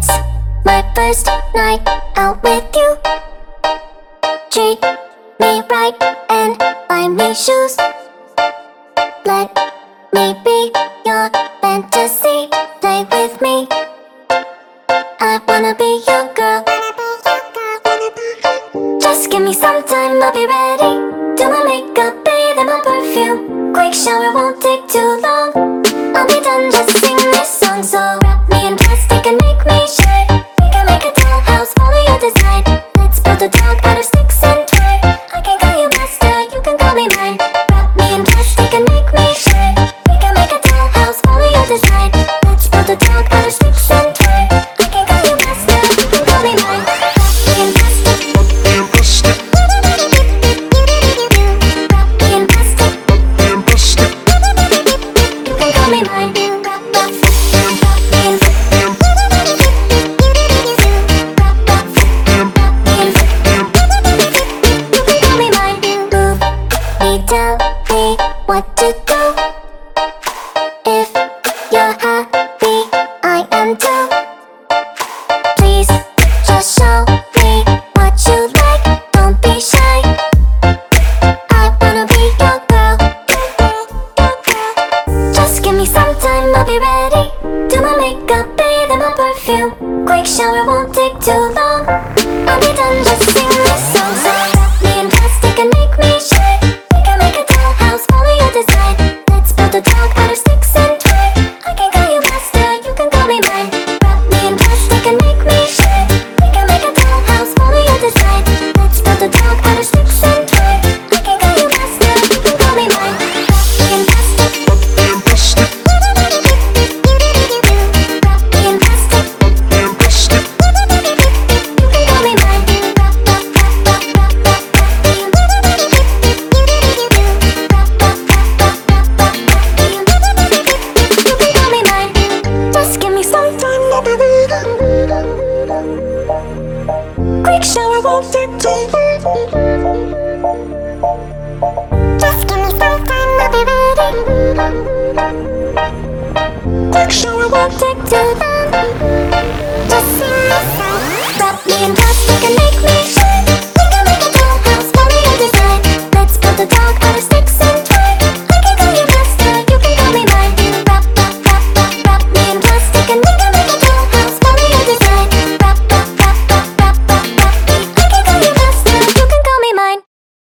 It's my first night out with you. Treat me right and buy me shoes. Let me be your fantasy. Play with me. I wanna be your girl. Just give me some time, I'll be ready. Do my makeup, bathe in my perfume. Quick shower won't take too long. makeup, bathe in my perfume. Quick shower won't take too long. I'll be done just sing this song. big shower won't fit Just give me some time, I'll be ready. Big shower won't